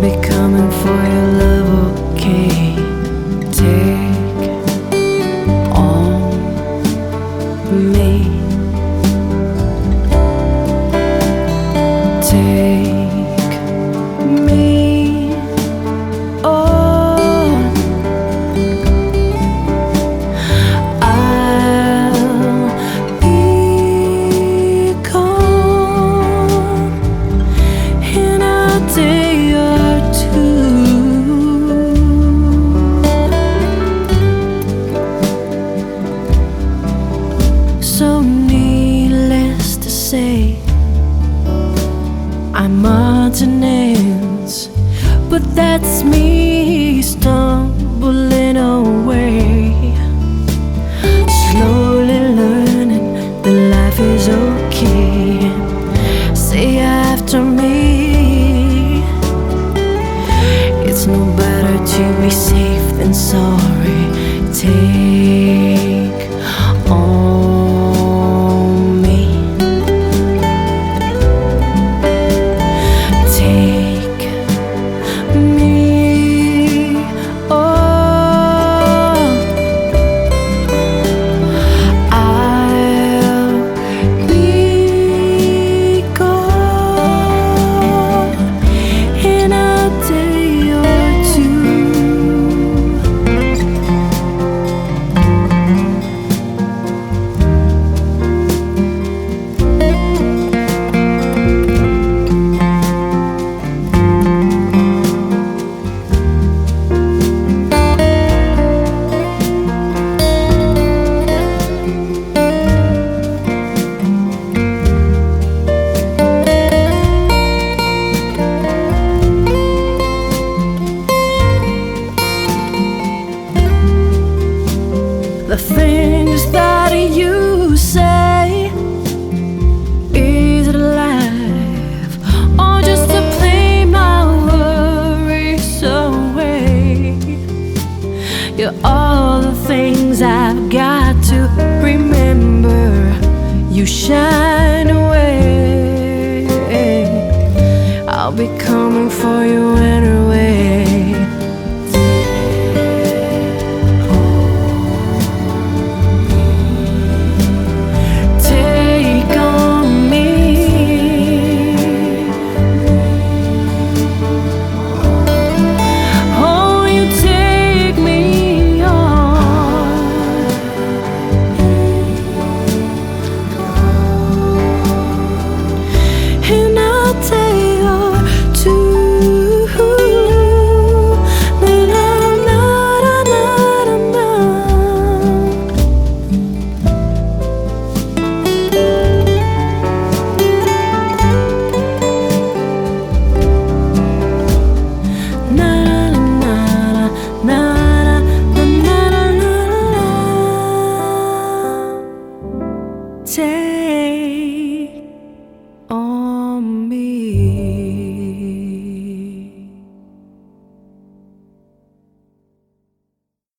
Be coming for your love, okay? Take on me. sorry. Take the things that you say. Is it life or just to play my worries away? You're all the things I've got to remember. You shine from me.